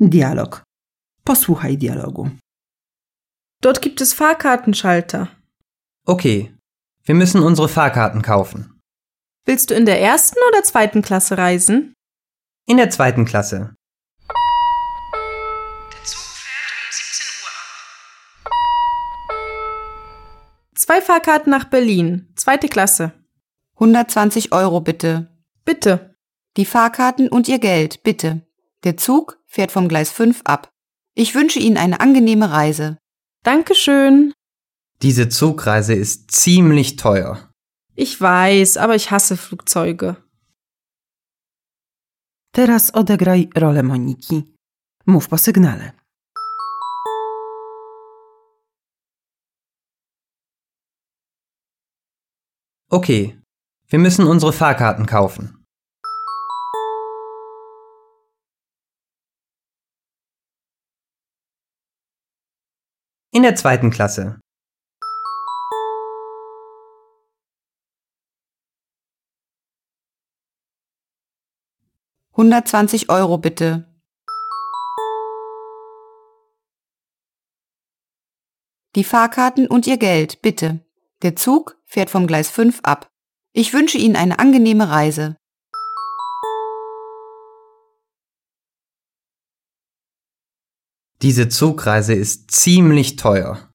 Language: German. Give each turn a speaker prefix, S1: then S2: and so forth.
S1: Dialog. Posłuchaj dialogu.
S2: Dort gibt es Fahrkartenschalter.
S3: Okay, wir müssen unsere Fahrkarten kaufen.
S2: Willst du in der ersten oder zweiten Klasse reisen?
S3: In der zweiten Klasse.
S4: Der Zug fährt um 17 Uhr ab.
S2: Zwei Fahrkarten nach Berlin, zweite Klasse.
S5: 120 Euro bitte.
S2: Bitte.
S5: Die Fahrkarten und Ihr Geld, bitte. Der Zug fährt vom Gleis 5 ab. Ich wünsche Ihnen eine angenehme Reise.
S2: Dankeschön.
S3: Diese Zugreise ist ziemlich teuer.
S2: Ich weiß, aber ich hasse Flugzeuge.
S1: Teraz odegraj rolę Moniki. Mów po sygnale.
S3: Okay, wir müssen unsere Fahrkarten kaufen. In der zweiten Klasse.
S5: Hundertzwanzig Euro bitte. Die Fahrkarten und Ihr Geld, bitte. Der Zug fährt vom Gleis 5 ab. Ich wünsche Ihnen eine angenehme Reise.
S3: Diese Zugreise ist ziemlich teuer.